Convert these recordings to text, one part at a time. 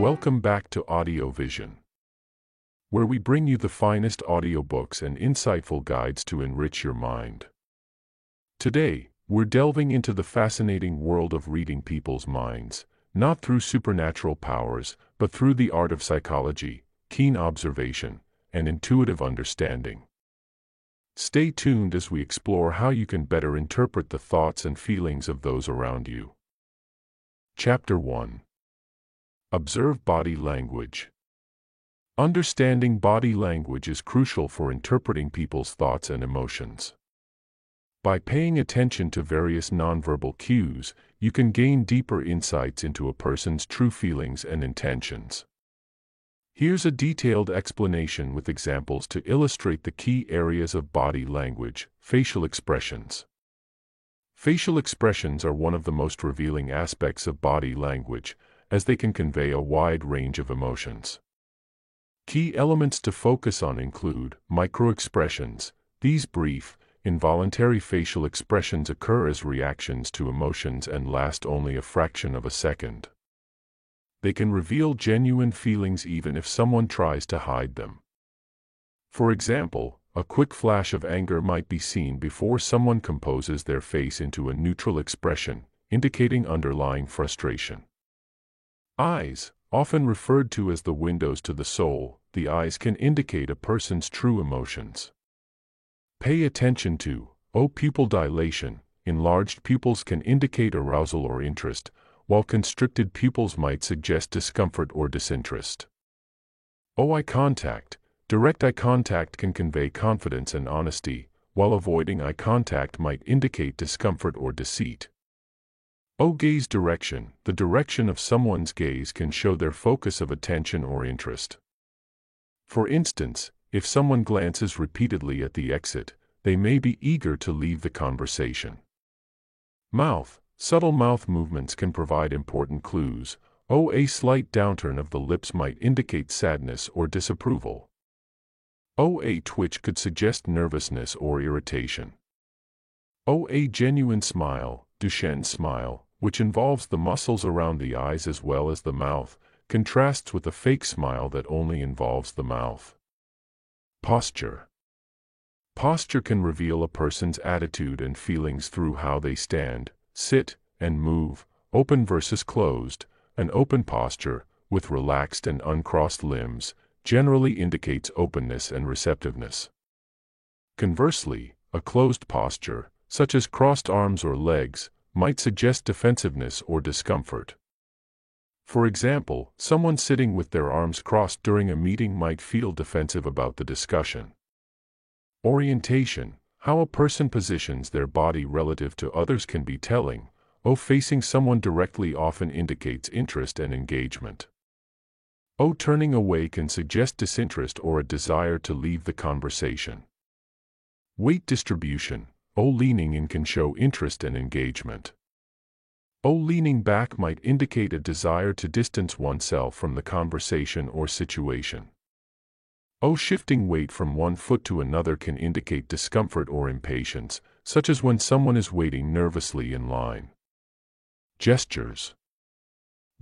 Welcome back to Audio Vision, where we bring you the finest audiobooks and insightful guides to enrich your mind. Today, we're delving into the fascinating world of reading people's minds, not through supernatural powers, but through the art of psychology, keen observation, and intuitive understanding. Stay tuned as we explore how you can better interpret the thoughts and feelings of those around you. Chapter 1 Observe Body Language Understanding body language is crucial for interpreting people's thoughts and emotions. By paying attention to various nonverbal cues, you can gain deeper insights into a person's true feelings and intentions. Here's a detailed explanation with examples to illustrate the key areas of body language, facial expressions. Facial expressions are one of the most revealing aspects of body language, as they can convey a wide range of emotions. Key elements to focus on include microexpressions. These brief, involuntary facial expressions occur as reactions to emotions and last only a fraction of a second. They can reveal genuine feelings even if someone tries to hide them. For example, a quick flash of anger might be seen before someone composes their face into a neutral expression, indicating underlying frustration. Eyes, often referred to as the windows to the soul, the eyes can indicate a person's true emotions. Pay attention to, O pupil dilation, enlarged pupils can indicate arousal or interest, while constricted pupils might suggest discomfort or disinterest. O eye contact, direct eye contact can convey confidence and honesty, while avoiding eye contact might indicate discomfort or deceit. O gaze direction, the direction of someone's gaze can show their focus of attention or interest. For instance, if someone glances repeatedly at the exit, they may be eager to leave the conversation. Mouth, Subtle mouth movements can provide important clues. Oh, a slight downturn of the lips might indicate sadness or disapproval. Oh, a twitch could suggest nervousness or irritation. Oh, a genuine smile, Duchenne smile, which involves the muscles around the eyes as well as the mouth, contrasts with a fake smile that only involves the mouth. Posture Posture can reveal a person's attitude and feelings through how they stand, sit, and move, open versus closed, an open posture, with relaxed and uncrossed limbs, generally indicates openness and receptiveness. Conversely, a closed posture, such as crossed arms or legs, might suggest defensiveness or discomfort. For example, someone sitting with their arms crossed during a meeting might feel defensive about the discussion. Orientation, how a person positions their body relative to others can be telling. O facing someone directly often indicates interest and engagement. O turning away can suggest disinterest or a desire to leave the conversation. Weight distribution, O leaning in can show interest and engagement. O leaning back might indicate a desire to distance oneself from the conversation or situation. O shifting weight from one foot to another can indicate discomfort or impatience, such as when someone is waiting nervously in line. Gestures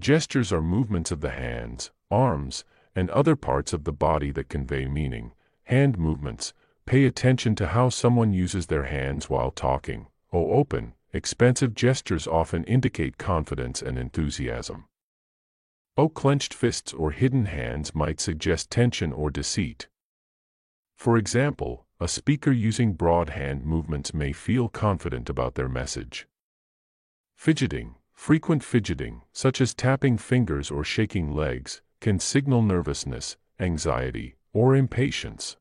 Gestures are movements of the hands, arms, and other parts of the body that convey meaning. Hand movements, pay attention to how someone uses their hands while talking. Oh, open, expansive gestures often indicate confidence and enthusiasm. O clenched fists or hidden hands might suggest tension or deceit. For example, a speaker using broad hand movements may feel confident about their message. Fidgeting, frequent fidgeting, such as tapping fingers or shaking legs, can signal nervousness, anxiety, or impatience.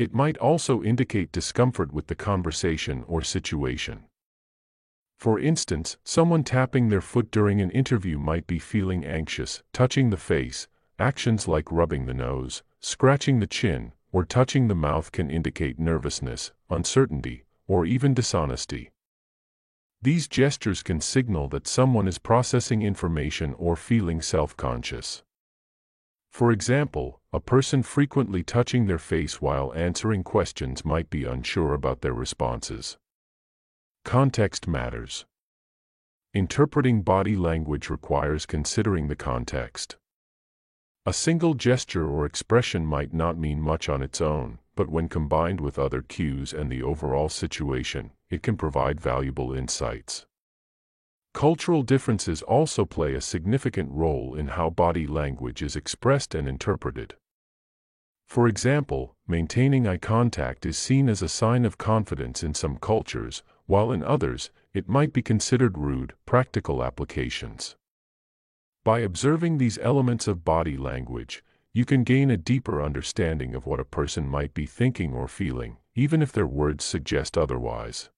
It might also indicate discomfort with the conversation or situation. For instance, someone tapping their foot during an interview might be feeling anxious, touching the face. Actions like rubbing the nose, scratching the chin, or touching the mouth can indicate nervousness, uncertainty, or even dishonesty. These gestures can signal that someone is processing information or feeling self-conscious. For example, a person frequently touching their face while answering questions might be unsure about their responses. Context matters. Interpreting body language requires considering the context. A single gesture or expression might not mean much on its own, but when combined with other cues and the overall situation, it can provide valuable insights. Cultural differences also play a significant role in how body language is expressed and interpreted. For example, maintaining eye contact is seen as a sign of confidence in some cultures, while in others, it might be considered rude, practical applications. By observing these elements of body language, you can gain a deeper understanding of what a person might be thinking or feeling, even if their words suggest otherwise.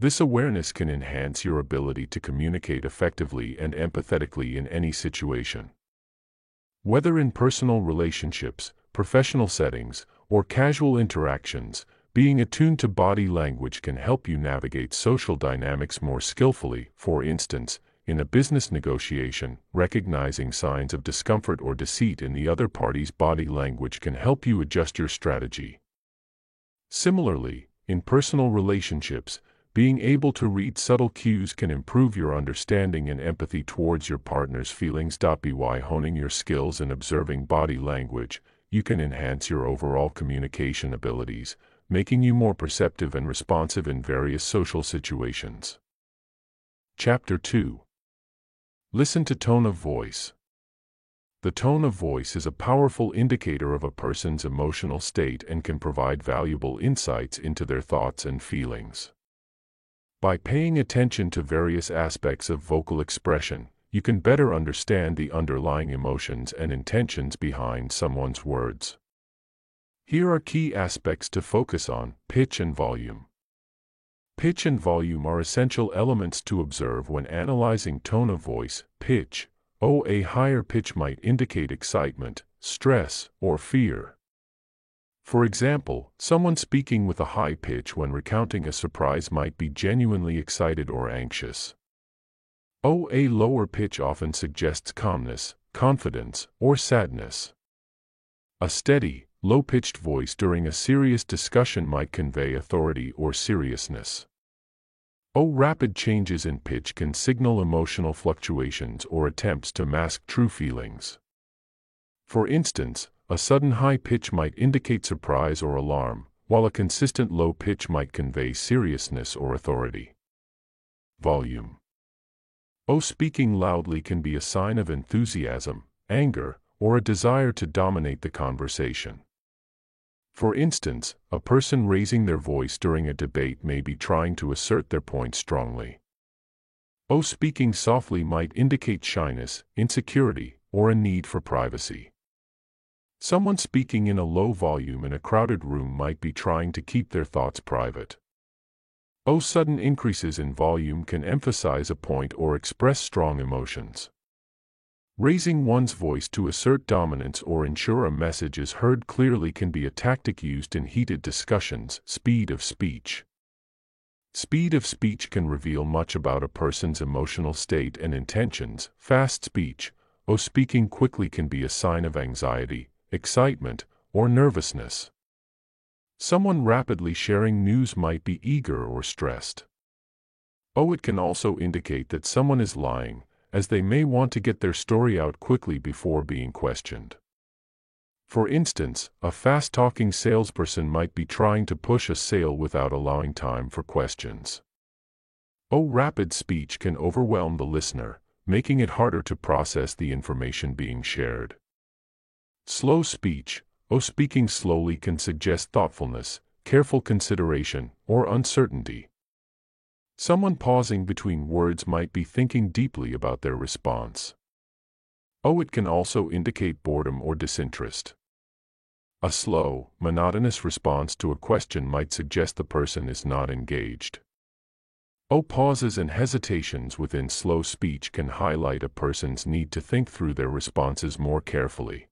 This awareness can enhance your ability to communicate effectively and empathetically in any situation. Whether in personal relationships, professional settings, or casual interactions, being attuned to body language can help you navigate social dynamics more skillfully. For instance, in a business negotiation, recognizing signs of discomfort or deceit in the other party's body language can help you adjust your strategy. Similarly, in personal relationships, being able to read subtle cues can improve your understanding and empathy towards your partner's feelings. By honing your skills in observing body language, you can enhance your overall communication abilities, making you more perceptive and responsive in various social situations. Chapter 2 Listen to tone of voice. The tone of voice is a powerful indicator of a person's emotional state and can provide valuable insights into their thoughts and feelings. By paying attention to various aspects of vocal expression, you can better understand the underlying emotions and intentions behind someone's words. Here are key aspects to focus on, pitch and volume. Pitch and volume are essential elements to observe when analyzing tone of voice. Pitch. Oh, a higher pitch might indicate excitement, stress, or fear. For example, someone speaking with a high pitch when recounting a surprise might be genuinely excited or anxious. Oh, a lower pitch often suggests calmness, confidence, or sadness. A steady, low-pitched voice during a serious discussion might convey authority or seriousness. Oh, rapid changes in pitch can signal emotional fluctuations or attempts to mask true feelings. For instance, a sudden high pitch might indicate surprise or alarm, while a consistent low pitch might convey seriousness or authority. Volume Oh, speaking loudly can be a sign of enthusiasm, anger, or a desire to dominate the conversation. For instance, a person raising their voice during a debate may be trying to assert their point strongly. Oh, speaking softly might indicate shyness, insecurity, or a need for privacy. Someone speaking in a low volume in a crowded room might be trying to keep their thoughts private. Oh, sudden increases in volume can emphasize a point or express strong emotions. Raising one's voice to assert dominance or ensure a message is heard clearly can be a tactic used in heated discussions. Speed of speech. Speed of speech can reveal much about a person's emotional state and intentions. Fast speech, or speaking quickly can be a sign of anxiety, excitement, or nervousness. Someone rapidly sharing news might be eager or stressed. Oh, it can also indicate that someone is lying, as they may want to get their story out quickly before being questioned. For instance, a fast-talking salesperson might be trying to push a sale without allowing time for questions. Oh, rapid speech can overwhelm the listener, making it harder to process the information being shared. Slow speech, oh speaking slowly can suggest thoughtfulness, careful consideration, or uncertainty. Someone pausing between words might be thinking deeply about their response. Oh, it can also indicate boredom or disinterest. A slow, monotonous response to a question might suggest the person is not engaged. Oh, pauses and hesitations within slow speech can highlight a person's need to think through their responses more carefully.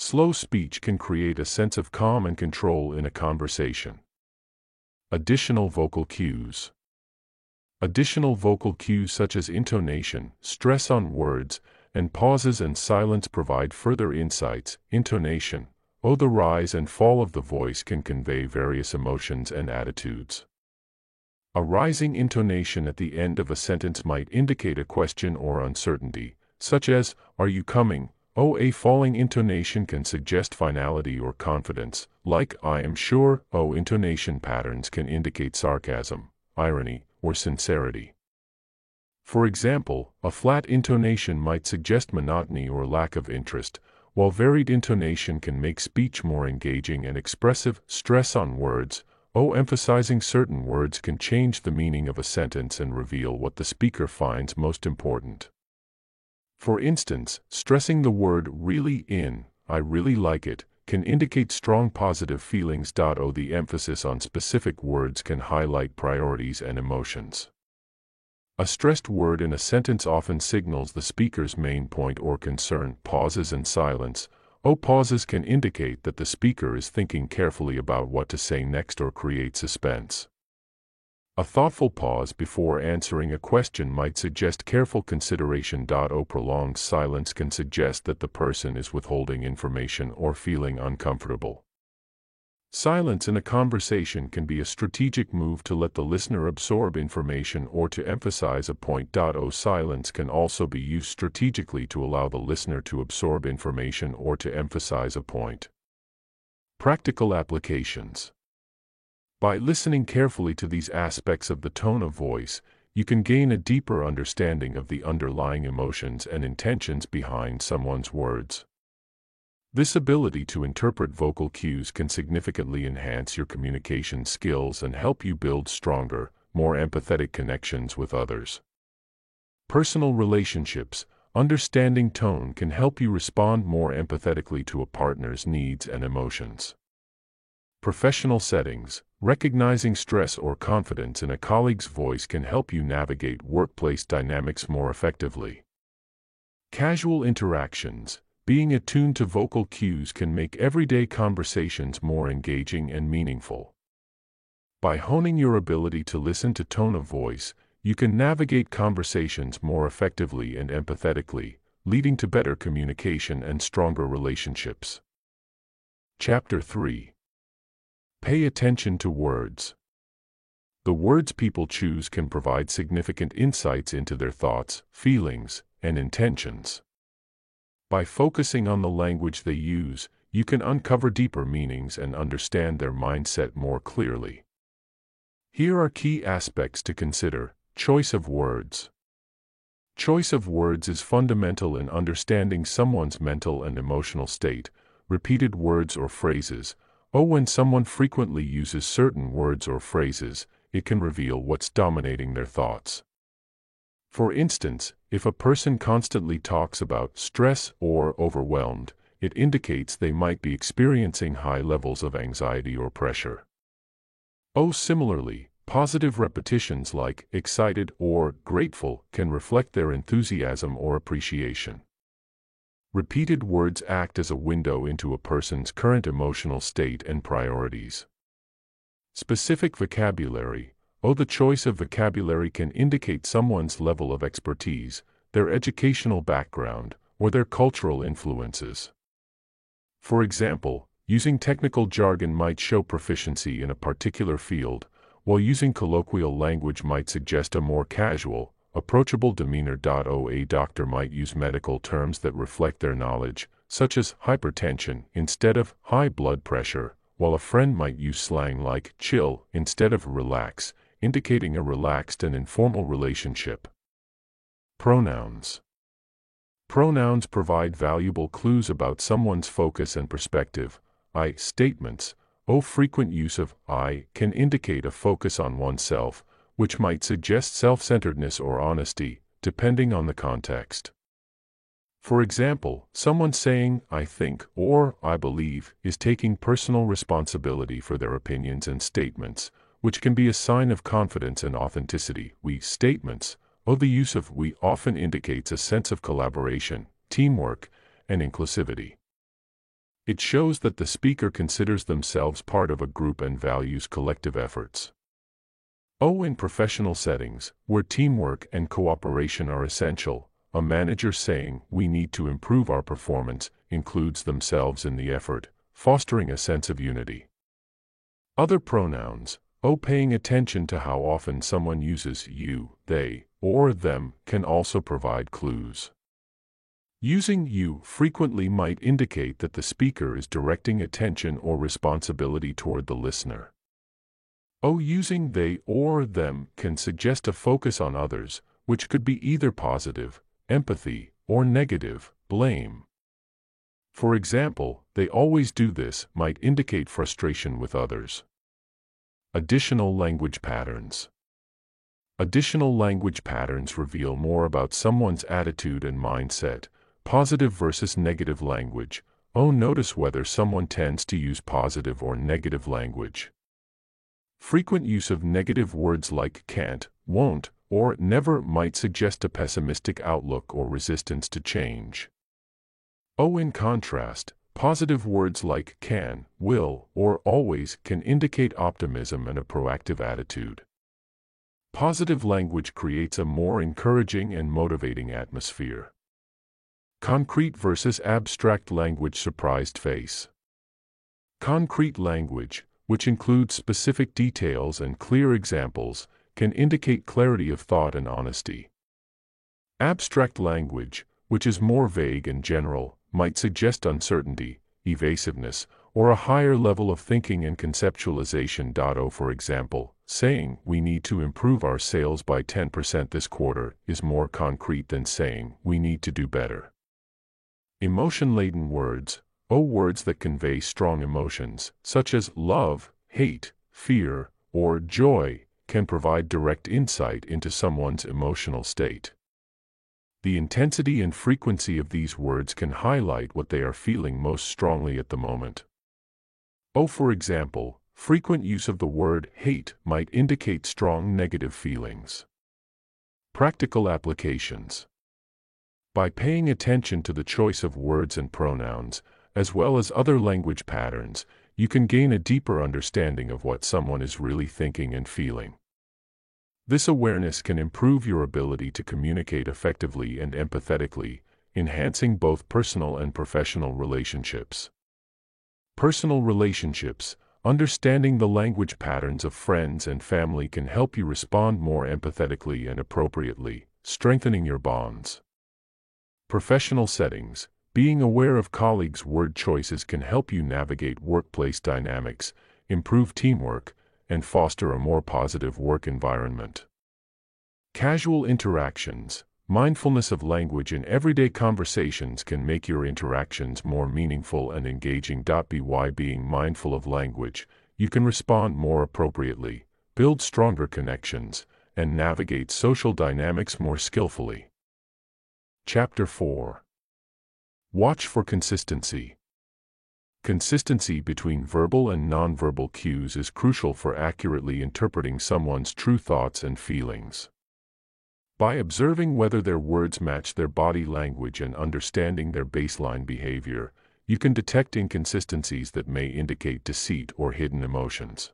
Slow speech can create a sense of calm and control in a conversation. Additional vocal cues. Additional vocal cues such as intonation, stress on words, and pauses and silence provide further insights. Intonation, oh the rise and fall of the voice can convey various emotions and attitudes. A rising intonation at the end of a sentence might indicate a question or uncertainty, such as, are you coming, O a falling intonation can suggest finality or confidence, like I am sure. O intonation patterns can indicate sarcasm, irony, or sincerity. For example, a flat intonation might suggest monotony or lack of interest, while varied intonation can make speech more engaging and expressive. Stress on words, O emphasizing certain words can change the meaning of a sentence and reveal what the speaker finds most important. For instance, stressing the word really in, I really like it, can indicate strong positive feelings. O the emphasis on specific words can highlight priorities and emotions. A stressed word in a sentence often signals the speaker's main point or concern. Pauses and silence. O pauses can indicate that the speaker is thinking carefully about what to say next or create suspense. A thoughtful pause before answering a question might suggest careful consideration. O prolonged silence can suggest that the person is withholding information or feeling uncomfortable. Silence in a conversation can be a strategic move to let the listener absorb information or to emphasize a point. O silence can also be used strategically to allow the listener to absorb information or to emphasize a point. Practical applications by listening carefully to these aspects of the tone of voice, you can gain a deeper understanding of the underlying emotions and intentions behind someone's words. This ability to interpret vocal cues can significantly enhance your communication skills and help you build stronger, more empathetic connections with others. Personal relationships, understanding tone can help you respond more empathetically to a partner's needs and emotions. Professional settings, recognizing stress or confidence in a colleague's voice can help you navigate workplace dynamics more effectively. Casual interactions, being attuned to vocal cues can make everyday conversations more engaging and meaningful. By honing your ability to listen to tone of voice, you can navigate conversations more effectively and empathetically, leading to better communication and stronger relationships. Chapter 3 Pay attention to words. The words people choose can provide significant insights into their thoughts, feelings, and intentions. By focusing on the language they use, you can uncover deeper meanings and understand their mindset more clearly. Here are key aspects to consider choice of words. Choice of words is fundamental in understanding someone's mental and emotional state. Repeated words or phrases, Oh, when someone frequently uses certain words or phrases, it can reveal what's dominating their thoughts. For instance, if a person constantly talks about stress or overwhelmed, it indicates they might be experiencing high levels of anxiety or pressure. Oh, similarly, positive repetitions like excited or grateful can reflect their enthusiasm or appreciation. Repeated words act as a window into a person's current emotional state and priorities. Specific vocabulary, oh the choice of vocabulary can indicate someone's level of expertise, their educational background, or their cultural influences. For example, using technical jargon might show proficiency in a particular field, while using colloquial language might suggest a more casual, approachable demeanor. A doctor might use medical terms that reflect their knowledge, such as hypertension instead of high blood pressure, while a friend might use slang like chill instead of relax, indicating a relaxed and informal relationship. Pronouns Pronouns provide valuable clues about someone's focus and perspective. I statements, O frequent use of I can indicate a focus on oneself, which might suggest self-centeredness or honesty, depending on the context. For example, someone saying, I think, or I believe, is taking personal responsibility for their opinions and statements, which can be a sign of confidence and authenticity. We statements, or the use of we often indicates a sense of collaboration, teamwork, and inclusivity. It shows that the speaker considers themselves part of a group and values collective efforts. Oh, in professional settings, where teamwork and cooperation are essential, a manager saying, we need to improve our performance, includes themselves in the effort, fostering a sense of unity. Other pronouns, oh, paying attention to how often someone uses you, they, or them, can also provide clues. Using you frequently might indicate that the speaker is directing attention or responsibility toward the listener. O using they or them can suggest a focus on others, which could be either positive, empathy, or negative, blame. For example, they always do this might indicate frustration with others. Additional language patterns. Additional language patterns reveal more about someone's attitude and mindset, positive versus negative language. Oh, notice whether someone tends to use positive or negative language. Frequent use of negative words like can't, won't, or never might suggest a pessimistic outlook or resistance to change. Oh, in contrast, positive words like can, will, or always can indicate optimism and a proactive attitude. Positive language creates a more encouraging and motivating atmosphere. Concrete versus abstract language surprised face. Concrete language, which includes specific details and clear examples, can indicate clarity of thought and honesty. Abstract language, which is more vague and general, might suggest uncertainty, evasiveness, or a higher level of thinking and conceptualization. For example, saying, we need to improve our sales by 10% this quarter, is more concrete than saying, we need to do better. Emotion-laden words, O words that convey strong emotions, such as love, hate, fear, or joy, can provide direct insight into someone's emotional state. The intensity and frequency of these words can highlight what they are feeling most strongly at the moment. Oh, for example, frequent use of the word hate might indicate strong negative feelings. Practical applications. By paying attention to the choice of words and pronouns, as well as other language patterns, you can gain a deeper understanding of what someone is really thinking and feeling. This awareness can improve your ability to communicate effectively and empathetically, enhancing both personal and professional relationships. Personal relationships, understanding the language patterns of friends and family can help you respond more empathetically and appropriately, strengthening your bonds. Professional settings, being aware of colleagues' word choices can help you navigate workplace dynamics, improve teamwork, and foster a more positive work environment. Casual interactions, mindfulness of language in everyday conversations can make your interactions more meaningful and engaging. By being mindful of language, you can respond more appropriately, build stronger connections, and navigate social dynamics more skillfully. Chapter 4 Watch for consistency. Consistency between verbal and nonverbal cues is crucial for accurately interpreting someone's true thoughts and feelings. By observing whether their words match their body language and understanding their baseline behavior, you can detect inconsistencies that may indicate deceit or hidden emotions.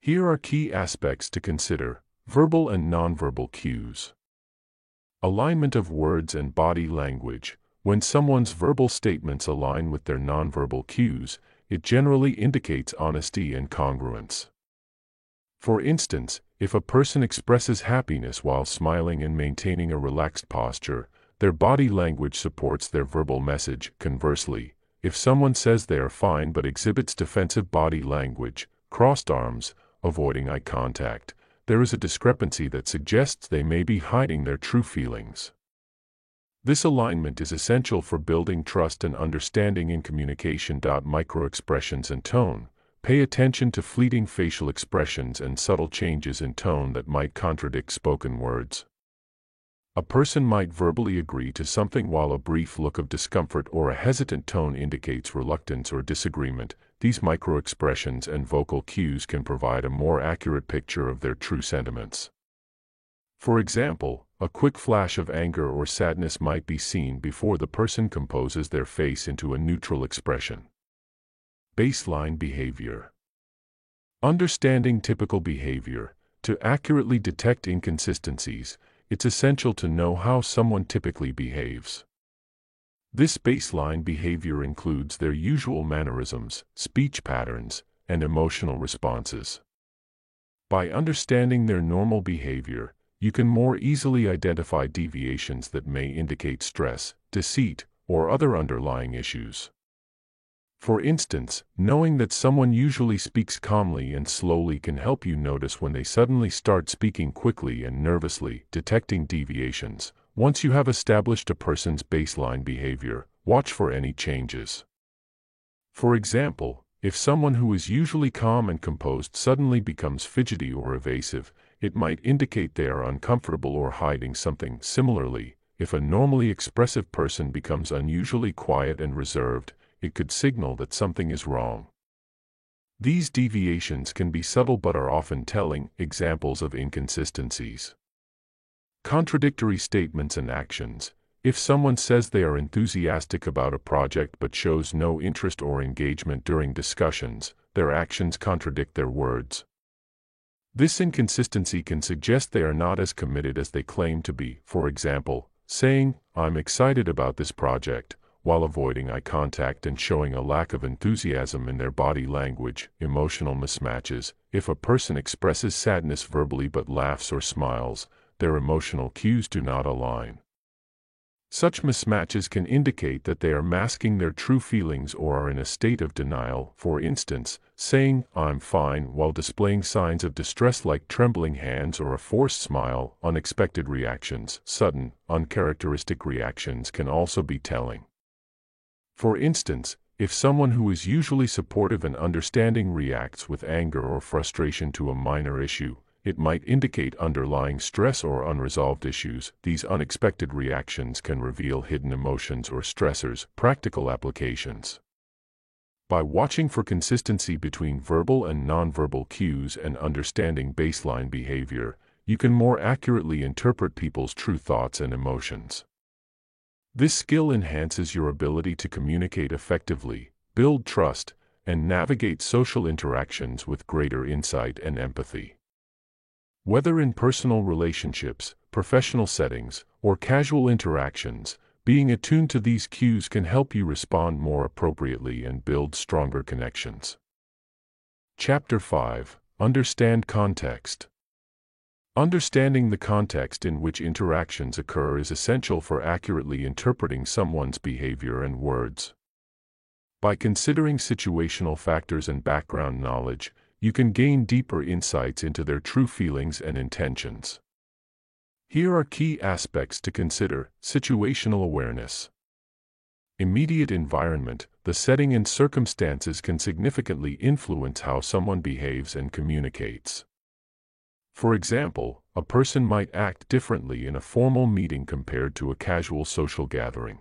Here are key aspects to consider, verbal and nonverbal cues. Alignment of words and body language, when someone's verbal statements align with their nonverbal cues, it generally indicates honesty and congruence. For instance, if a person expresses happiness while smiling and maintaining a relaxed posture, their body language supports their verbal message. Conversely, if someone says they are fine but exhibits defensive body language, crossed arms, avoiding eye contact, there is a discrepancy that suggests they may be hiding their true feelings. This alignment is essential for building trust and understanding in communication. Microexpressions and tone. Pay attention to fleeting facial expressions and subtle changes in tone that might contradict spoken words. A person might verbally agree to something while a brief look of discomfort or a hesitant tone indicates reluctance or disagreement. These microexpressions and vocal cues can provide a more accurate picture of their true sentiments. For example, a quick flash of anger or sadness might be seen before the person composes their face into a neutral expression. Baseline behavior. Understanding typical behavior, to accurately detect inconsistencies, it's essential to know how someone typically behaves. This baseline behavior includes their usual mannerisms, speech patterns, and emotional responses. By understanding their normal behavior, you can more easily identify deviations that may indicate stress, deceit, or other underlying issues. For instance, knowing that someone usually speaks calmly and slowly can help you notice when they suddenly start speaking quickly and nervously, detecting deviations. Once you have established a person's baseline behavior, watch for any changes. For example, if someone who is usually calm and composed suddenly becomes fidgety or evasive, it might indicate they are uncomfortable or hiding something. Similarly, if a normally expressive person becomes unusually quiet and reserved, it could signal that something is wrong. These deviations can be subtle but are often telling examples of inconsistencies. Contradictory statements and actions. If someone says they are enthusiastic about a project but shows no interest or engagement during discussions, their actions contradict their words. This inconsistency can suggest they are not as committed as they claim to be. For example, saying, I'm excited about this project, while avoiding eye contact and showing a lack of enthusiasm in their body language, emotional mismatches. If a person expresses sadness verbally but laughs or smiles, their emotional cues do not align. Such mismatches can indicate that they are masking their true feelings or are in a state of denial, for instance, saying, I'm fine, while displaying signs of distress like trembling hands or a forced smile. Unexpected reactions, sudden, uncharacteristic reactions can also be telling. For instance, if someone who is usually supportive and understanding reacts with anger or frustration to a minor issue, it might indicate underlying stress or unresolved issues. These unexpected reactions can reveal hidden emotions or stressors. Practical applications. By watching for consistency between verbal and nonverbal cues and understanding baseline behavior, you can more accurately interpret people's true thoughts and emotions. This skill enhances your ability to communicate effectively, build trust, and navigate social interactions with greater insight and empathy. Whether in personal relationships, professional settings, or casual interactions, being attuned to these cues can help you respond more appropriately and build stronger connections. Chapter 5 Understand Context Understanding the context in which interactions occur is essential for accurately interpreting someone's behavior and words. By considering situational factors and background knowledge, you can gain deeper insights into their true feelings and intentions. Here are key aspects to consider situational awareness. Immediate environment, the setting and circumstances can significantly influence how someone behaves and communicates. For example, a person might act differently in a formal meeting compared to a casual social gathering.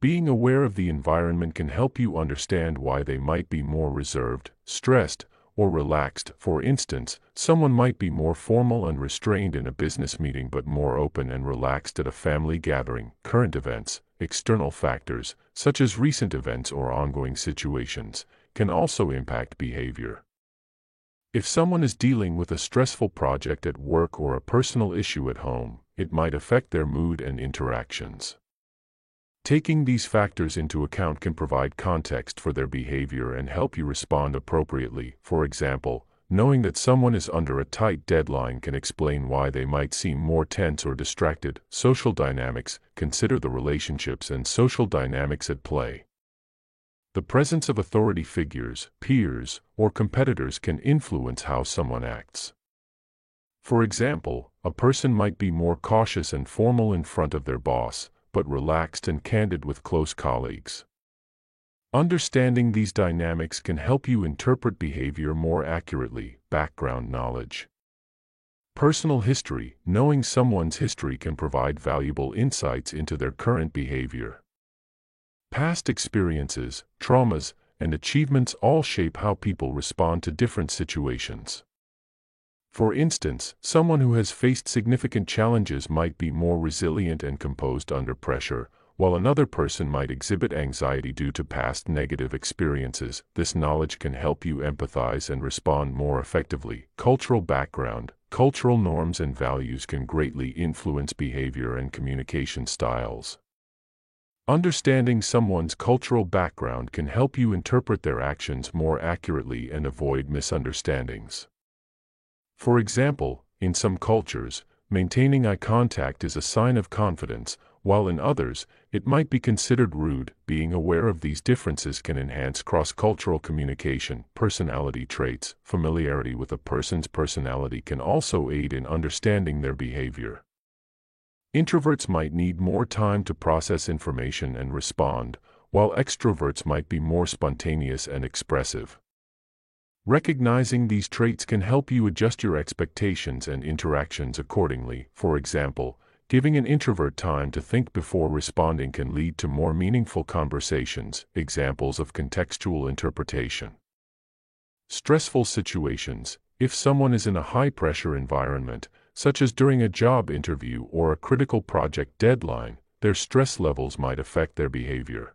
Being aware of the environment can help you understand why they might be more reserved, stressed, or relaxed. For instance, someone might be more formal and restrained in a business meeting but more open and relaxed at a family gathering. Current events, external factors, such as recent events or ongoing situations, can also impact behavior. If someone is dealing with a stressful project at work or a personal issue at home, it might affect their mood and interactions. Taking these factors into account can provide context for their behavior and help you respond appropriately. For example, knowing that someone is under a tight deadline can explain why they might seem more tense or distracted. Social dynamics consider the relationships and social dynamics at play. The presence of authority figures, peers, or competitors can influence how someone acts. For example, a person might be more cautious and formal in front of their boss, but relaxed and candid with close colleagues. Understanding these dynamics can help you interpret behavior more accurately. Background knowledge. Personal history, knowing someone's history can provide valuable insights into their current behavior. Past experiences, traumas, and achievements all shape how people respond to different situations. For instance, someone who has faced significant challenges might be more resilient and composed under pressure, while another person might exhibit anxiety due to past negative experiences. This knowledge can help you empathize and respond more effectively. Cultural background, cultural norms and values can greatly influence behavior and communication styles. Understanding someone's cultural background can help you interpret their actions more accurately and avoid misunderstandings. For example, in some cultures, maintaining eye contact is a sign of confidence, while in others, it might be considered rude. Being aware of these differences can enhance cross-cultural communication, personality traits, familiarity with a person's personality can also aid in understanding their behavior. Introverts might need more time to process information and respond, while extroverts might be more spontaneous and expressive. Recognizing these traits can help you adjust your expectations and interactions accordingly. For example, giving an introvert time to think before responding can lead to more meaningful conversations. Examples of contextual interpretation. Stressful situations. If someone is in a high-pressure environment, such as during a job interview or a critical project deadline, their stress levels might affect their behavior.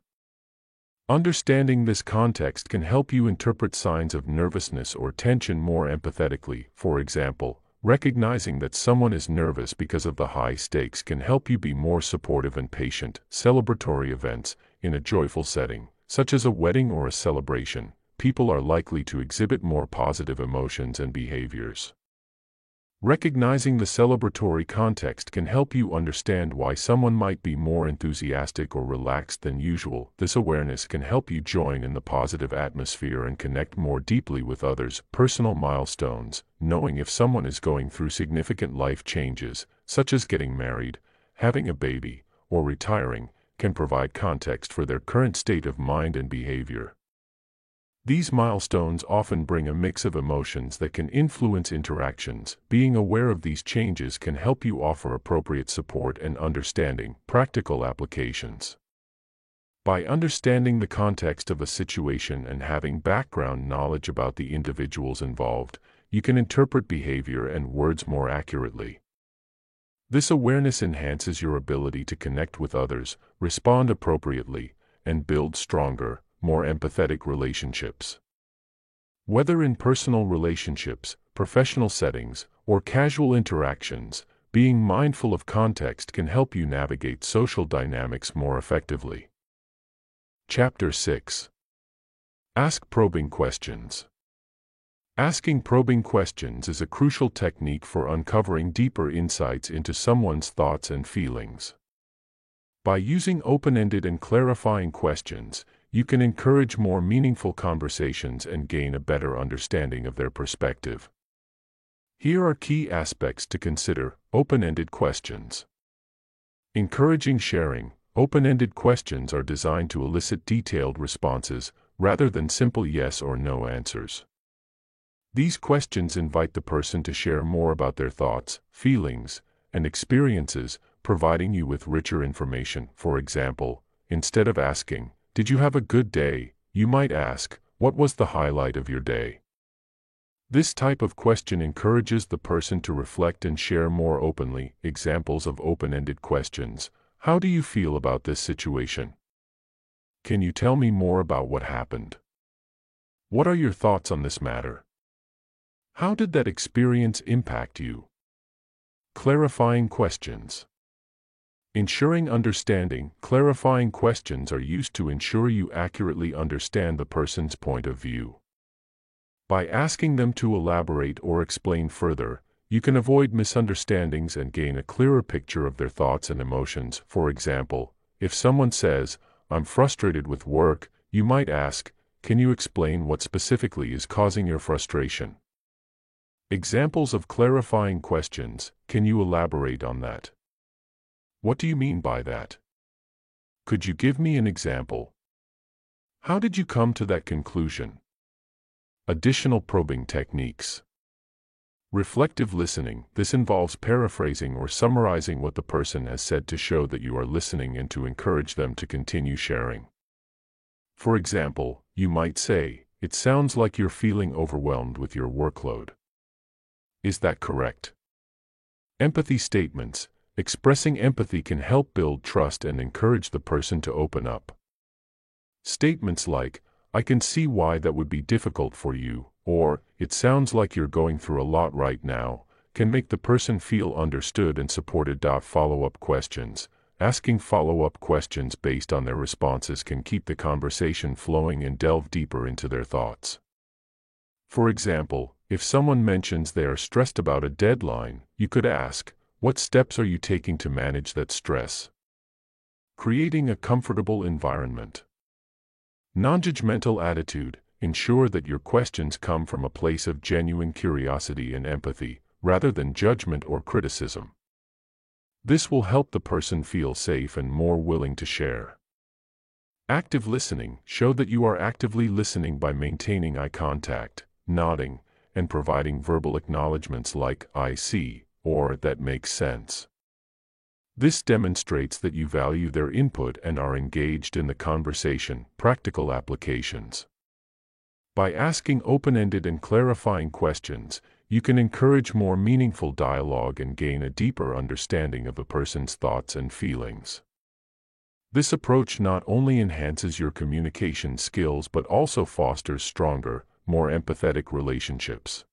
Understanding this context can help you interpret signs of nervousness or tension more empathetically. For example, recognizing that someone is nervous because of the high stakes can help you be more supportive and patient. Celebratory events, in a joyful setting, such as a wedding or a celebration, people are likely to exhibit more positive emotions and behaviors. Recognizing the celebratory context can help you understand why someone might be more enthusiastic or relaxed than usual. This awareness can help you join in the positive atmosphere and connect more deeply with others. Personal milestones, knowing if someone is going through significant life changes, such as getting married, having a baby, or retiring, can provide context for their current state of mind and behavior. These milestones often bring a mix of emotions that can influence interactions. Being aware of these changes can help you offer appropriate support and understanding practical applications. By understanding the context of a situation and having background knowledge about the individuals involved, you can interpret behavior and words more accurately. This awareness enhances your ability to connect with others, respond appropriately, and build stronger, more empathetic relationships. Whether in personal relationships, professional settings, or casual interactions, being mindful of context can help you navigate social dynamics more effectively. Chapter 6 Ask Probing Questions Asking probing questions is a crucial technique for uncovering deeper insights into someone's thoughts and feelings. By using open-ended and clarifying questions, you can encourage more meaningful conversations and gain a better understanding of their perspective. Here are key aspects to consider open-ended questions. Encouraging sharing. Open-ended questions are designed to elicit detailed responses rather than simple yes or no answers. These questions invite the person to share more about their thoughts, feelings, and experiences, providing you with richer information. For example, instead of asking, did you have a good day? You might ask, what was the highlight of your day? This type of question encourages the person to reflect and share more openly. Examples of open-ended questions. How do you feel about this situation? Can you tell me more about what happened? What are your thoughts on this matter? How did that experience impact you? Clarifying questions. Ensuring understanding, clarifying questions are used to ensure you accurately understand the person's point of view. By asking them to elaborate or explain further, you can avoid misunderstandings and gain a clearer picture of their thoughts and emotions. For example, if someone says, I'm frustrated with work, you might ask, can you explain what specifically is causing your frustration? Examples of clarifying questions, can you elaborate on that? What do you mean by that? Could you give me an example? How did you come to that conclusion? Additional probing techniques. Reflective listening. This involves paraphrasing or summarizing what the person has said to show that you are listening and to encourage them to continue sharing. For example, you might say, it sounds like you're feeling overwhelmed with your workload. Is that correct? Empathy statements. Expressing empathy can help build trust and encourage the person to open up. Statements like, I can see why that would be difficult for you, or, it sounds like you're going through a lot right now, can make the person feel understood and supported. Follow-up questions. Asking follow-up questions based on their responses can keep the conversation flowing and delve deeper into their thoughts. For example, if someone mentions they are stressed about a deadline, you could ask, what steps are you taking to manage that stress? Creating a comfortable environment. Non-judgmental attitude. Ensure that your questions come from a place of genuine curiosity and empathy, rather than judgment or criticism. This will help the person feel safe and more willing to share. Active listening. Show that you are actively listening by maintaining eye contact, nodding, and providing verbal acknowledgments like, I see, or that makes sense. This demonstrates that you value their input and are engaged in the conversation. Practical applications. By asking open-ended and clarifying questions, you can encourage more meaningful dialogue and gain a deeper understanding of a person's thoughts and feelings. This approach not only enhances your communication skills but also fosters stronger, more empathetic relationships.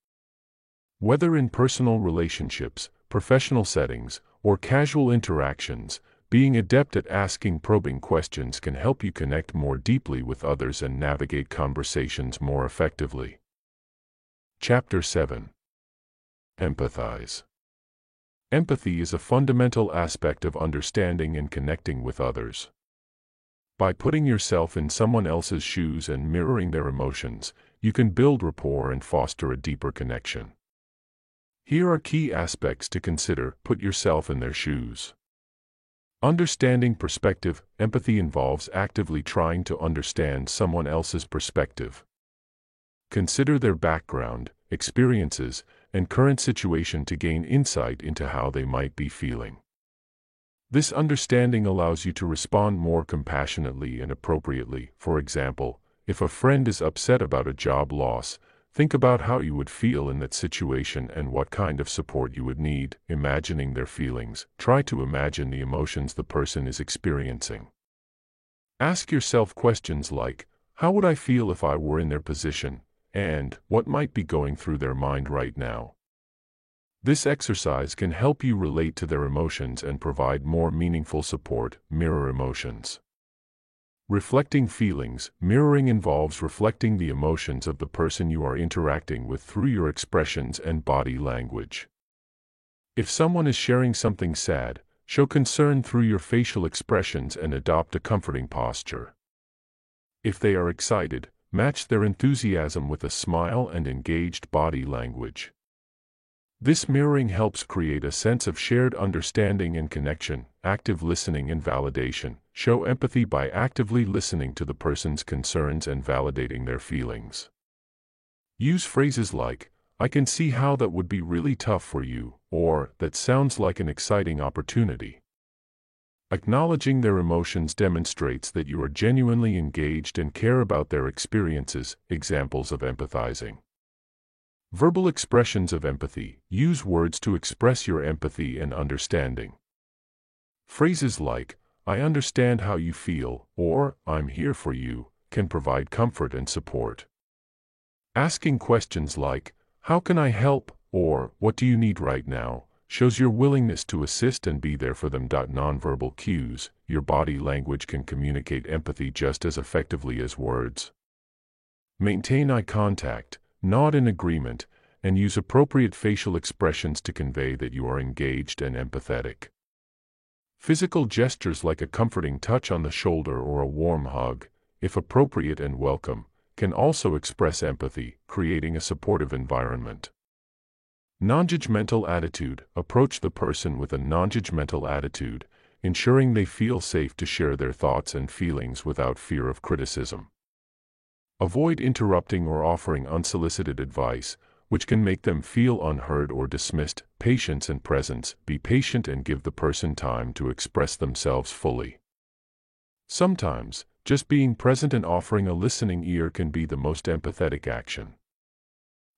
Whether in personal relationships, professional settings, or casual interactions, being adept at asking probing questions can help you connect more deeply with others and navigate conversations more effectively. Chapter 7 Empathize Empathy is a fundamental aspect of understanding and connecting with others. By putting yourself in someone else's shoes and mirroring their emotions, you can build rapport and foster a deeper connection. Here are key aspects to consider. Put yourself in their shoes. Understanding perspective, empathy involves actively trying to understand someone else's perspective. Consider their background, experiences, and current situation to gain insight into how they might be feeling. This understanding allows you to respond more compassionately and appropriately. For example, if a friend is upset about a job loss, Think about how you would feel in that situation and what kind of support you would need, imagining their feelings. Try to imagine the emotions the person is experiencing. Ask yourself questions like, how would I feel if I were in their position, and what might be going through their mind right now? This exercise can help you relate to their emotions and provide more meaningful support, mirror emotions. Reflecting feelings, mirroring involves reflecting the emotions of the person you are interacting with through your expressions and body language. If someone is sharing something sad, show concern through your facial expressions and adopt a comforting posture. If they are excited, match their enthusiasm with a smile and engaged body language. This mirroring helps create a sense of shared understanding and connection, active listening and validation, Show empathy by actively listening to the person's concerns and validating their feelings. Use phrases like, I can see how that would be really tough for you, or, that sounds like an exciting opportunity. Acknowledging their emotions demonstrates that you are genuinely engaged and care about their experiences, examples of empathizing. Verbal expressions of empathy. Use words to express your empathy and understanding. Phrases like, I understand how you feel, or I'm here for you, can provide comfort and support. Asking questions like, How can I help? or What do you need right now? shows your willingness to assist and be there for them. Nonverbal cues, your body language can communicate empathy just as effectively as words. Maintain eye contact, nod in agreement, and use appropriate facial expressions to convey that you are engaged and empathetic. Physical gestures like a comforting touch on the shoulder or a warm hug, if appropriate and welcome, can also express empathy, creating a supportive environment. Non-judgmental attitude. Approach the person with a non-judgmental attitude, ensuring they feel safe to share their thoughts and feelings without fear of criticism. Avoid interrupting or offering unsolicited advice, which can make them feel unheard or dismissed. Patience and presence. Be patient and give the person time to express themselves fully. Sometimes, just being present and offering a listening ear can be the most empathetic action.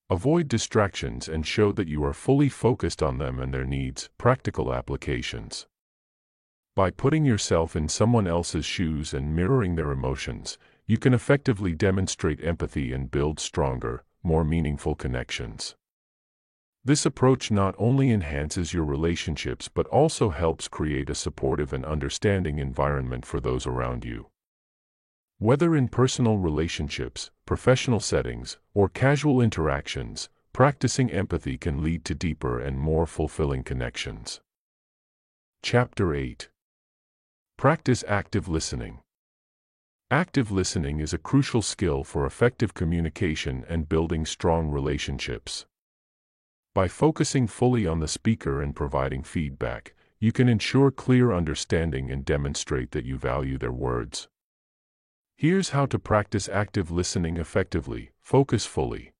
Avoid distractions and show that you are fully focused on them and their needs. Practical applications. By putting yourself in someone else's shoes and mirroring their emotions, you can effectively demonstrate empathy and build stronger, more meaningful connections. This approach not only enhances your relationships but also helps create a supportive and understanding environment for those around you. Whether in personal relationships, professional settings, or casual interactions, practicing empathy can lead to deeper and more fulfilling connections. Chapter 8 Practice active listening. Active listening is a crucial skill for effective communication and building strong relationships. By focusing fully on the speaker and providing feedback, you can ensure clear understanding and demonstrate that you value their words. Here's how to practice active listening effectively. Focus fully.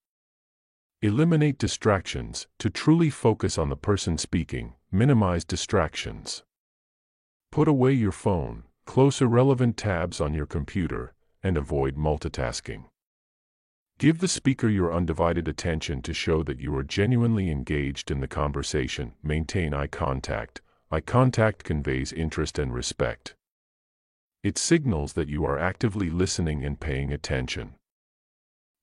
Eliminate distractions. To truly focus on the person speaking, minimize distractions. Put away your phone, close irrelevant tabs on your computer, and avoid multitasking. Give the speaker your undivided attention to show that you are genuinely engaged in the conversation. Maintain eye contact. Eye contact conveys interest and respect. It signals that you are actively listening and paying attention.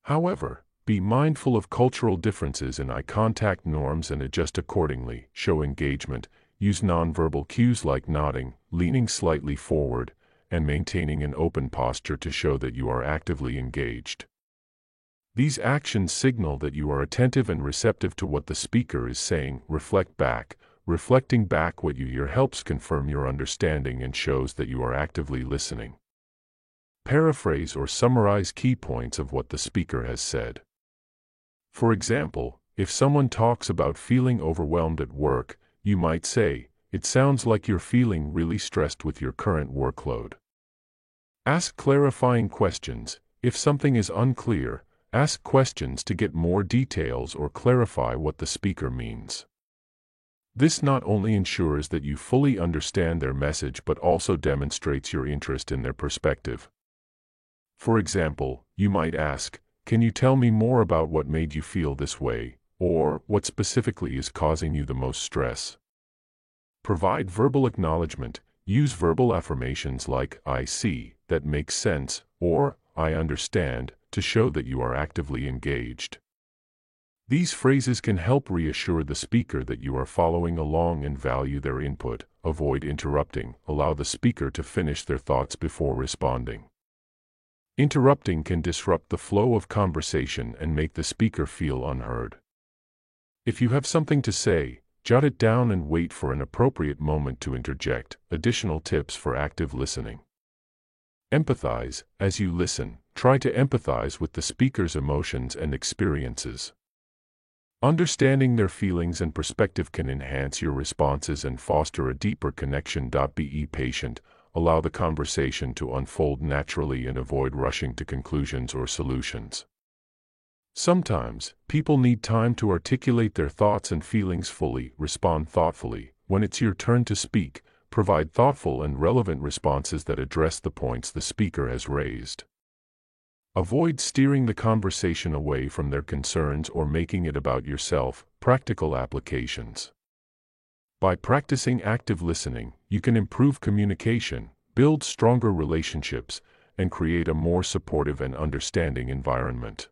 However, be mindful of cultural differences in eye contact norms and adjust accordingly. Show engagement. Use nonverbal cues like nodding, leaning slightly forward, and maintaining an open posture to show that you are actively engaged. These actions signal that you are attentive and receptive to what the speaker is saying. Reflect back. Reflecting back what you hear helps confirm your understanding and shows that you are actively listening. Paraphrase or summarize key points of what the speaker has said. For example, if someone talks about feeling overwhelmed at work, you might say, It sounds like you're feeling really stressed with your current workload. Ask clarifying questions. If something is unclear, ask questions to get more details or clarify what the speaker means. This not only ensures that you fully understand their message but also demonstrates your interest in their perspective. For example, you might ask, Can you tell me more about what made you feel this way, or what specifically is causing you the most stress? Provide verbal acknowledgement. Use verbal affirmations like I see, that makes sense, or I understand, to show that you are actively engaged. These phrases can help reassure the speaker that you are following along and value their input. Avoid interrupting. Allow the speaker to finish their thoughts before responding. Interrupting can disrupt the flow of conversation and make the speaker feel unheard. If you have something to say, jot it down and wait for an appropriate moment to interject. Additional tips for active listening. Empathize. As you listen, try to empathize with the speaker's emotions and experiences. Understanding their feelings and perspective can enhance your responses and foster a deeper connection. Be patient, allow the conversation to unfold naturally and avoid rushing to conclusions or solutions. Sometimes, people need time to articulate their thoughts and feelings fully, respond thoughtfully. When it's your turn to speak, provide thoughtful and relevant responses that address the points the speaker has raised. Avoid steering the conversation away from their concerns or making it about yourself. Practical applications. By practicing active listening, you can improve communication, build stronger relationships, and create a more supportive and understanding environment.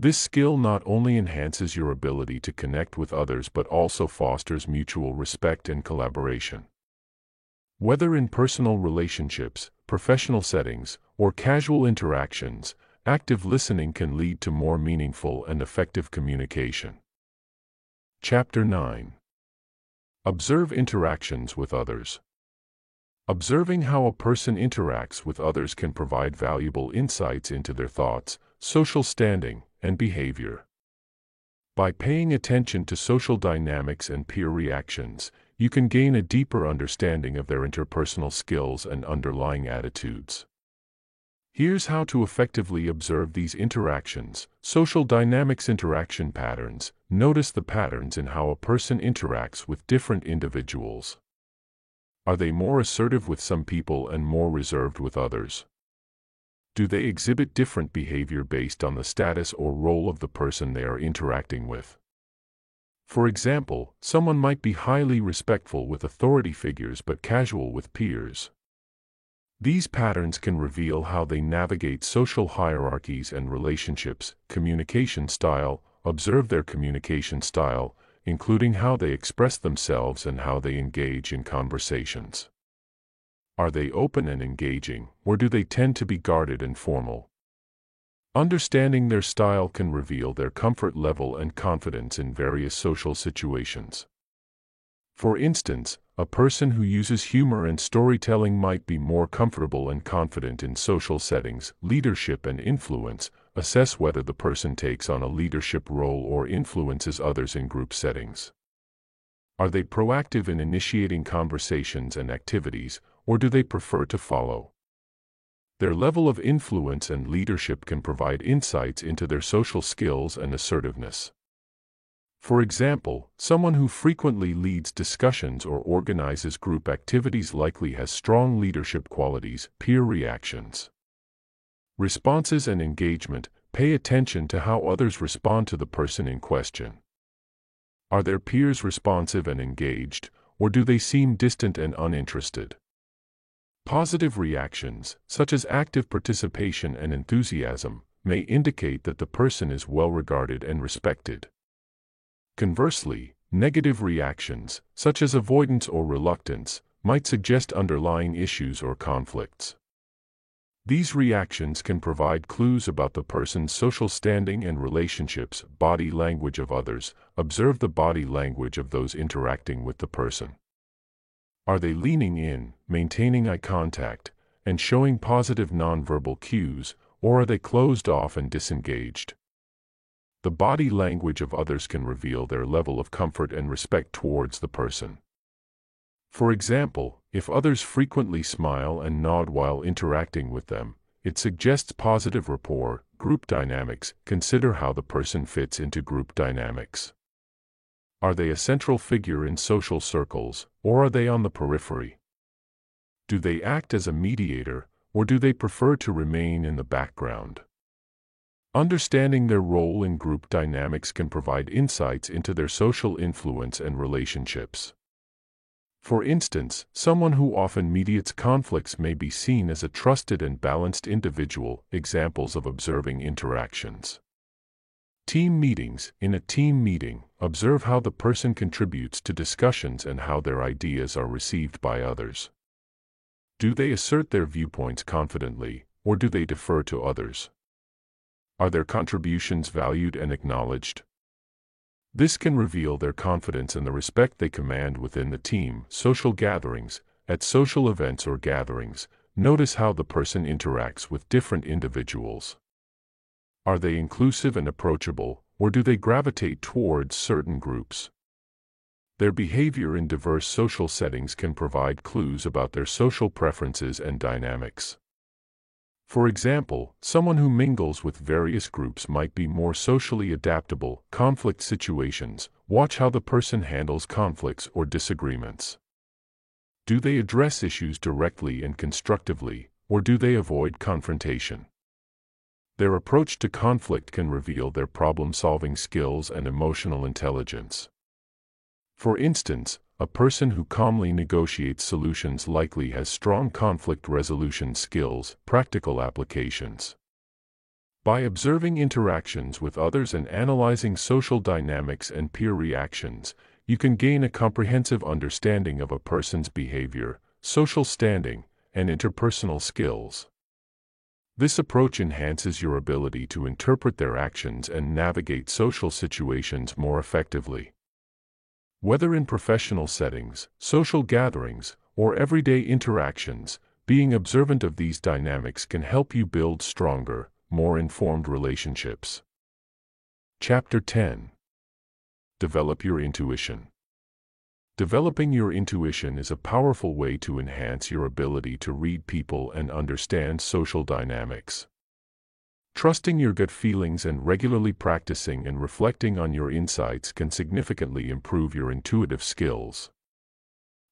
This skill not only enhances your ability to connect with others but also fosters mutual respect and collaboration. Whether in personal relationships, professional settings, or casual interactions, active listening can lead to more meaningful and effective communication. Chapter 9 Observe interactions with others. Observing how a person interacts with others can provide valuable insights into their thoughts, social standing, and behavior. By paying attention to social dynamics and peer reactions, you can gain a deeper understanding of their interpersonal skills and underlying attitudes. Here's how to effectively observe these interactions. Social dynamics interaction patterns. Notice the patterns in how a person interacts with different individuals. Are they more assertive with some people and more reserved with others? Do they exhibit different behavior based on the status or role of the person they are interacting with? For example, someone might be highly respectful with authority figures but casual with peers. These patterns can reveal how they navigate social hierarchies and relationships, communication style, observe their communication style, including how they express themselves and how they engage in conversations. Are they open and engaging, or do they tend to be guarded and formal? Understanding their style can reveal their comfort level and confidence in various social situations. For instance, a person who uses humor and storytelling might be more comfortable and confident in social settings, leadership and influence. Assess whether the person takes on a leadership role or influences others in group settings. Are they proactive in initiating conversations and activities, or do they prefer to follow? Their level of influence and leadership can provide insights into their social skills and assertiveness. For example, someone who frequently leads discussions or organizes group activities likely has strong leadership qualities, peer reactions. Responses and engagement pay attention to how others respond to the person in question. Are their peers responsive and engaged, or do they seem distant and uninterested? Positive reactions, such as active participation and enthusiasm, may indicate that the person is well regarded and respected. Conversely, negative reactions, such as avoidance or reluctance, might suggest underlying issues or conflicts. These reactions can provide clues about the person's social standing and relationships, body language of others. Observe the body language of those interacting with the person. Are they leaning in, maintaining eye contact, and showing positive nonverbal cues, or are they closed off and disengaged? The body language of others can reveal their level of comfort and respect towards the person. For example, if others frequently smile and nod while interacting with them, it suggests positive rapport, group dynamics. Consider how the person fits into group dynamics. Are they a central figure in social circles, or are they on the periphery? Do they act as a mediator, or do they prefer to remain in the background? Understanding their role in group dynamics can provide insights into their social influence and relationships. For instance, someone who often mediates conflicts may be seen as a trusted and balanced individual, examples of observing interactions. Team meetings. In a team meeting, observe how the person contributes to discussions and how their ideas are received by others. Do they assert their viewpoints confidently, or do they defer to others? Are their contributions valued and acknowledged? This can reveal their confidence and the respect they command within the team. Social gatherings. At social events or gatherings, notice how the person interacts with different individuals. Are they inclusive and approachable, or do they gravitate towards certain groups? Their behavior in diverse social settings can provide clues about their social preferences and dynamics. For example, someone who mingles with various groups might be more socially adaptable. Conflict situations. Watch how the person handles conflicts or disagreements. Do they address issues directly and constructively, or do they avoid confrontation? Their approach to conflict can reveal their problem-solving skills and emotional intelligence. For instance, a person who calmly negotiates solutions likely has strong conflict resolution skills, practical applications. By observing interactions with others and analyzing social dynamics and peer reactions, you can gain a comprehensive understanding of a person's behavior, social standing, and interpersonal skills. This approach enhances your ability to interpret their actions and navigate social situations more effectively. Whether in professional settings, social gatherings, or everyday interactions, being observant of these dynamics can help you build stronger, more informed relationships. Chapter 10 Develop Your Intuition Developing your intuition is a powerful way to enhance your ability to read people and understand social dynamics. Trusting your gut feelings and regularly practicing and reflecting on your insights can significantly improve your intuitive skills.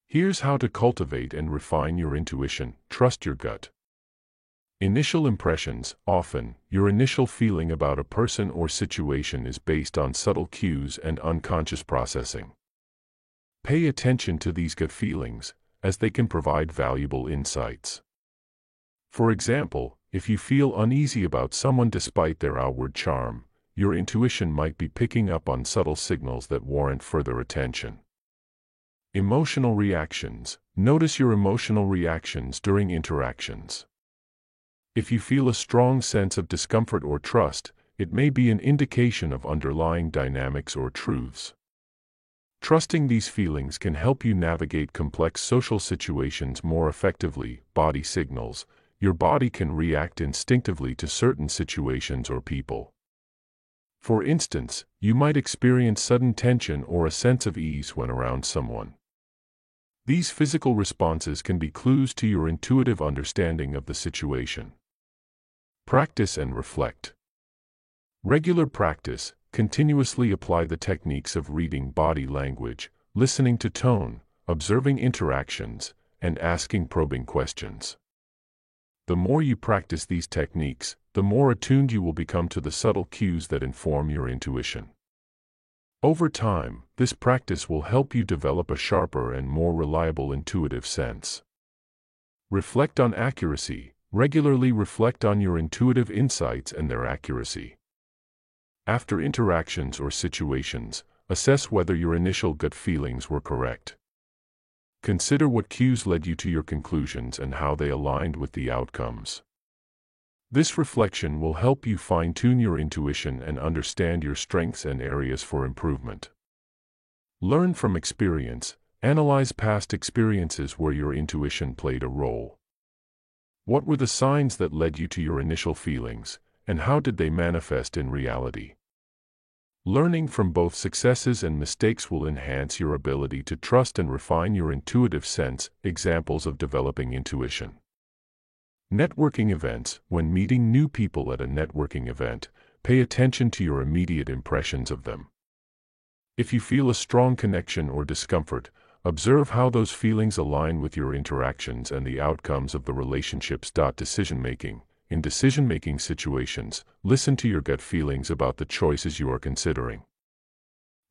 Here's how to cultivate and refine your intuition. Trust your gut. Initial impressions, often, your initial feeling about a person or situation is based on subtle cues and unconscious processing. Pay attention to these gut feelings, as they can provide valuable insights. For example, if you feel uneasy about someone despite their outward charm, your intuition might be picking up on subtle signals that warrant further attention. Emotional reactions. Notice your emotional reactions during interactions. If you feel a strong sense of discomfort or trust, it may be an indication of underlying dynamics or truths. Trusting these feelings can help you navigate complex social situations more effectively. Body signals. Your body can react instinctively to certain situations or people. For instance, you might experience sudden tension or a sense of ease when around someone. These physical responses can be clues to your intuitive understanding of the situation. Practice and reflect. Regular practice, continuously apply the techniques of reading body language, listening to tone, observing interactions, and asking probing questions. The more you practice these techniques, the more attuned you will become to the subtle cues that inform your intuition. Over time, this practice will help you develop a sharper and more reliable intuitive sense. Reflect on accuracy. Regularly reflect on your intuitive insights and their accuracy. After interactions or situations, assess whether your initial gut feelings were correct. Consider what cues led you to your conclusions and how they aligned with the outcomes. This reflection will help you fine-tune your intuition and understand your strengths and areas for improvement. Learn from experience, analyze past experiences where your intuition played a role. What were the signs that led you to your initial feelings, and how did they manifest in reality? Learning from both successes and mistakes will enhance your ability to trust and refine your intuitive sense. Examples of developing intuition. Networking events. When meeting new people at a networking event, pay attention to your immediate impressions of them. If you feel a strong connection or discomfort, observe how those feelings align with your interactions and the outcomes of the relationships. Decision making. In decision-making situations, listen to your gut feelings about the choices you are considering.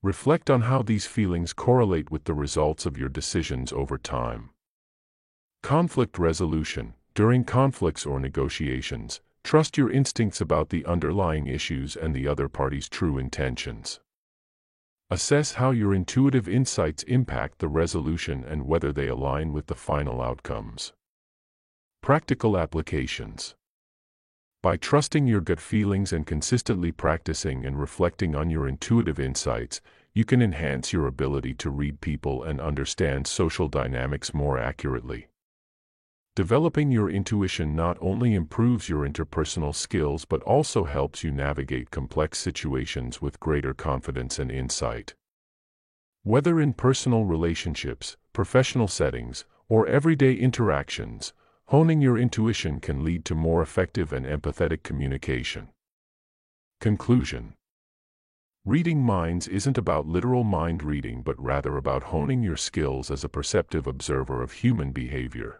Reflect on how these feelings correlate with the results of your decisions over time. Conflict resolution. During conflicts or negotiations, trust your instincts about the underlying issues and the other party's true intentions. Assess how your intuitive insights impact the resolution and whether they align with the final outcomes. Practical applications. By trusting your gut feelings and consistently practicing and reflecting on your intuitive insights, you can enhance your ability to read people and understand social dynamics more accurately. Developing your intuition not only improves your interpersonal skills but also helps you navigate complex situations with greater confidence and insight. Whether in personal relationships, professional settings, or everyday interactions, Honing your intuition can lead to more effective and empathetic communication. Conclusion Reading minds isn't about literal mind reading but rather about honing your skills as a perceptive observer of human behavior.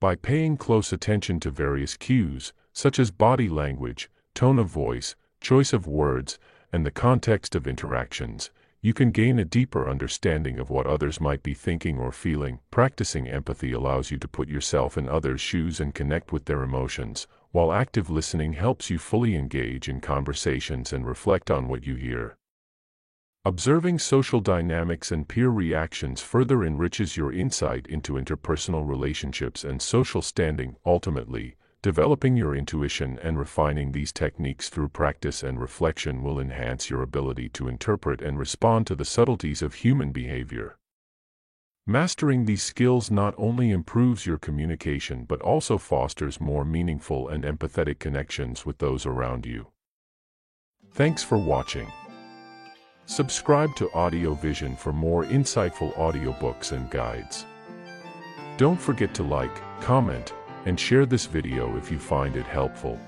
By paying close attention to various cues, such as body language, tone of voice, choice of words, and the context of interactions, you can gain a deeper understanding of what others might be thinking or feeling. Practicing empathy allows you to put yourself in others' shoes and connect with their emotions, while active listening helps you fully engage in conversations and reflect on what you hear. Observing social dynamics and peer reactions further enriches your insight into interpersonal relationships and social standing. Ultimately, Developing your intuition and refining these techniques through practice and reflection will enhance your ability to interpret and respond to the subtleties of human behavior. Mastering these skills not only improves your communication but also fosters more meaningful and empathetic connections with those around you. Thanks for watching. Subscribe to Audio Vision for more insightful audiobooks and guides. Don't forget to like, comment, and share this video if you find it helpful.